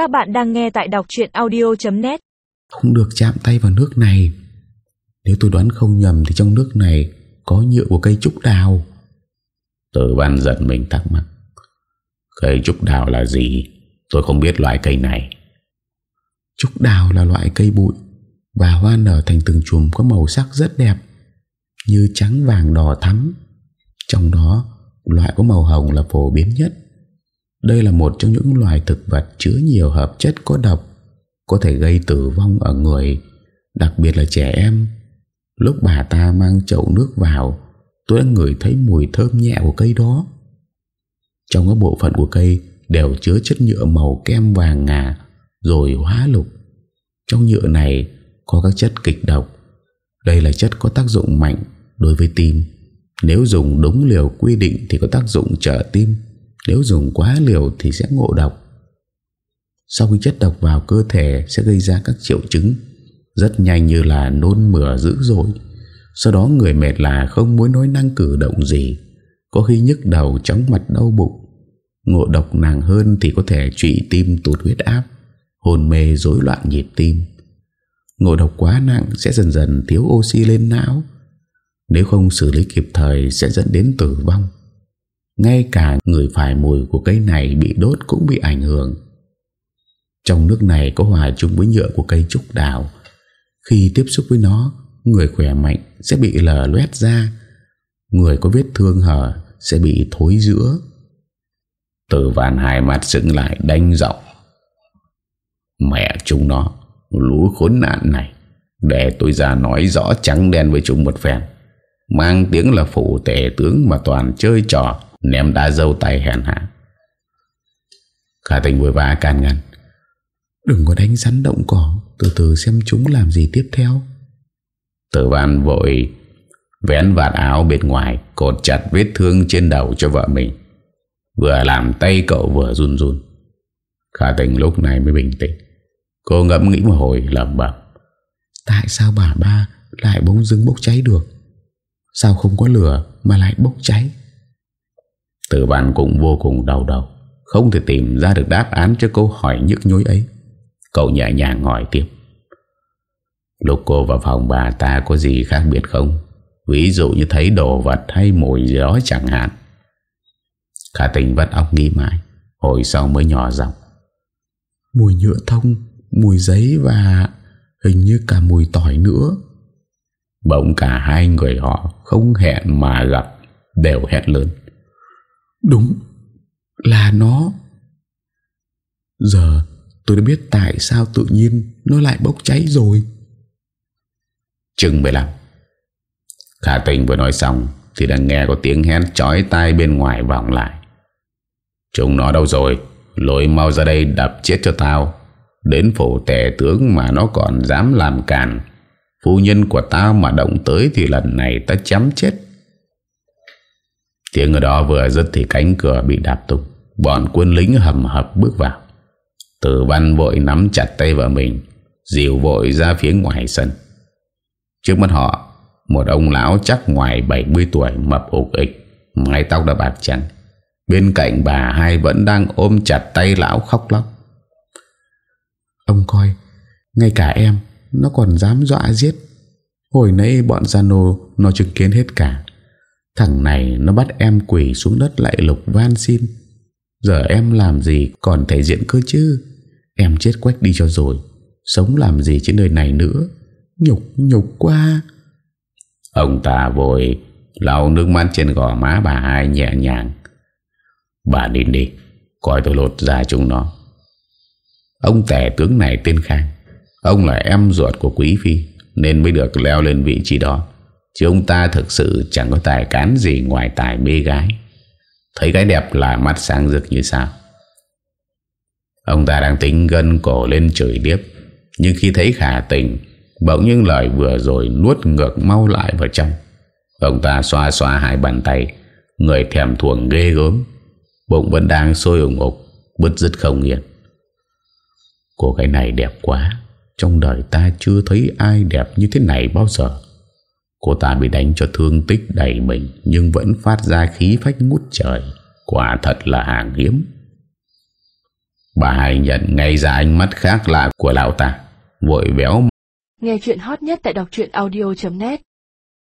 Các bạn đang nghe tại đọc chuyện audio.net Không được chạm tay vào nước này. Nếu tôi đoán không nhầm Thì trong nước này Có nhựa của cây trúc đào. Tử văn giật mình thắc mắc. Cây trúc đào là gì? Tôi không biết loại cây này. Trúc đào là loại cây bụi. Và hoa nở thành từng chùm Có màu sắc rất đẹp Như trắng vàng đỏ thắm. Trong đó loại có màu hồng là phổ biến nhất đây là một trong những loài thực vật Chứa nhiều hợp chất có độc, Có thể gây tử vong ở người, Đặc biệt là trẻ em. Lúc bà ta mang chậu nước vào, Tôi đã ngửi thấy mùi thơm nhẹ của cây đó. Trong các bộ phận của cây Đều chứa chất nhựa màu kem vàng ngà, Rồi hóa lục. Trong nhựa này Có các chất kịch độc. Đây là chất có tác dụng mạnh Đối với tim. Nếu dùng đúng liều quy định Thì có tác dụng trợ tim. Nếu dùng quá liều thì sẽ ngộ độc. Sau khi chất độc vào cơ thể Sẽ gây ra các triệu chứng Rất nhanh như là nôn mửa dữ dội. Sau đó người mệt là không muốn nói năng cử động gì, Có khi nhức đầu, chóng mặt, đau bụng. Ngộ độc nặng hơn thì có thể trụy tim tụt huyết áp, Hồn mê, rối loạn nhịp tim. Ngộ độc quá nặng sẽ dần dần thiếu oxy lên não. Nếu không xử lý kịp thời sẽ dẫn đến tử vong. Ngay cả người phải mùi của cây này bị đốt cũng bị ảnh hưởng. Trong nước này có hòa chung với nhựa của cây trúc đào Khi tiếp xúc với nó, Người khỏe mạnh sẽ bị lở loét ra. Người có vết thương hở sẽ bị thối giữa. Tử vạn hai mặt dựng lại đánh giọng Mẹ chúng nó, Lũ khốn nạn này. Để tôi ra nói rõ trắng đen với chúng một phèn Mang tiếng là phụ tể tướng Mà toàn chơi trò. Ném đá dâu tay hèn hạ Khả tình vội vã can ngăn. Đừng có đánh rắn động cỏ Từ từ xem chúng làm gì tiếp theo. Tử văn vội Vén vạt áo bên ngoài Cột chặt vết thương trên đầu cho vợ mình. Vừa làm tay cậu vừa run run. Khả tình lúc này mới bình tĩnh. Cô ngẫm nghĩ một hồi lầm bẩm. Tại sao bà ba lại bỗng dưng bốc cháy được? Sao không có lửa mà lại bốc cháy Tử văn cũng vô cùng đau đầu Không thể tìm ra được đáp án cho câu hỏi nhức nhối ấy. Cậu nhẹ nhàng hỏi tiếp. Lúc cô vào phòng bà ta có gì khác biệt không? Ví dụ như thấy đồ vật hay mùi gió chẳng hạn. Khả tình vắt óc nghĩ mãi Hồi sau mới nhỏ giọng. Mùi nhựa thông Mùi giấy và Hình như cả mùi tỏi nữa. Bỗng cả hai người họ Không hẹn mà gặp Đều hẹn lớn Đúng, Là nó. Giờ tôi đã biết tại sao tự nhiên Nó lại bốc cháy rồi. Chừng 15 Khả tình vừa nói xong Thì đã nghe có tiếng hét chói tai bên ngoài vọng lại. Chúng nó đâu rồi? Lối mau ra đây đập chết cho tao. Đến phủ tể tướng mà nó còn dám làm càn. Phu nhân của tao mà động tới Thì lần này ta chấm chết. Tiếng ở đó vừa dứt Thì cánh cửa bị đạp tung. Bọn quân lính hầm hập bước vào. Tử văn vội nắm chặt tay vợ mình, Dìu vội ra phía ngoài sân. Trước mắt họ, Một ông lão chắc ngoài 70 tuổi Mập ục ịch, Mái tóc đã bạc trắng. Bên cạnh bà hai vẫn đang ôm chặt tay lão khóc lóc. Ông coi, Ngay cả em, Nó còn dám dọa giết. Hồi nãy bọn giano Nó chứng kiến hết cả. Thằng này nó bắt em quỷ xuống đất lại lục van xin. Giờ em làm gì còn thể diện cơ chứ? Em chết quách đi cho rồi. Sống làm gì trên đời này nữa? Nhục nhục quá. Ông ta vội lau nước mắt trên gò má bà hai nhẹ nhàng. Bà đi đi, Coi tôi lột ra chúng nó. Ông tể tướng này tên Khang. Ông là em ruột của Quý Phi, Nên mới được leo lên vị trí đó. Chứ ông ta thực sự chẳng có tài cán gì Ngoài tài mê gái. Thấy cái đẹp là mắt sáng rực như sao. Ông ta đang tính gân cổ lên chửi điếp Nhưng khi thấy khả tình, Bỗng những lời vừa rồi nuốt ngược mau lại vào trong. Ông ta xoa xoa hai bàn tay, Người thèm thuồng ghê gớm. Bụng vẫn đang sôi ủng ục, Bứt rứt không yên. Cô gái này đẹp quá, Trong đời ta chưa thấy ai đẹp như thế này bao giờ. Cô ta bị đánh cho thương tích đầy mình, Nhưng vẫn phát ra khí phách ngút trời. Quả thật là hàng hiếm. Bà hai nhận ngay ra ánh mắt khác lạ của lão ta, Vội béo Nghe chuyện hot nhất tại đọc audio.net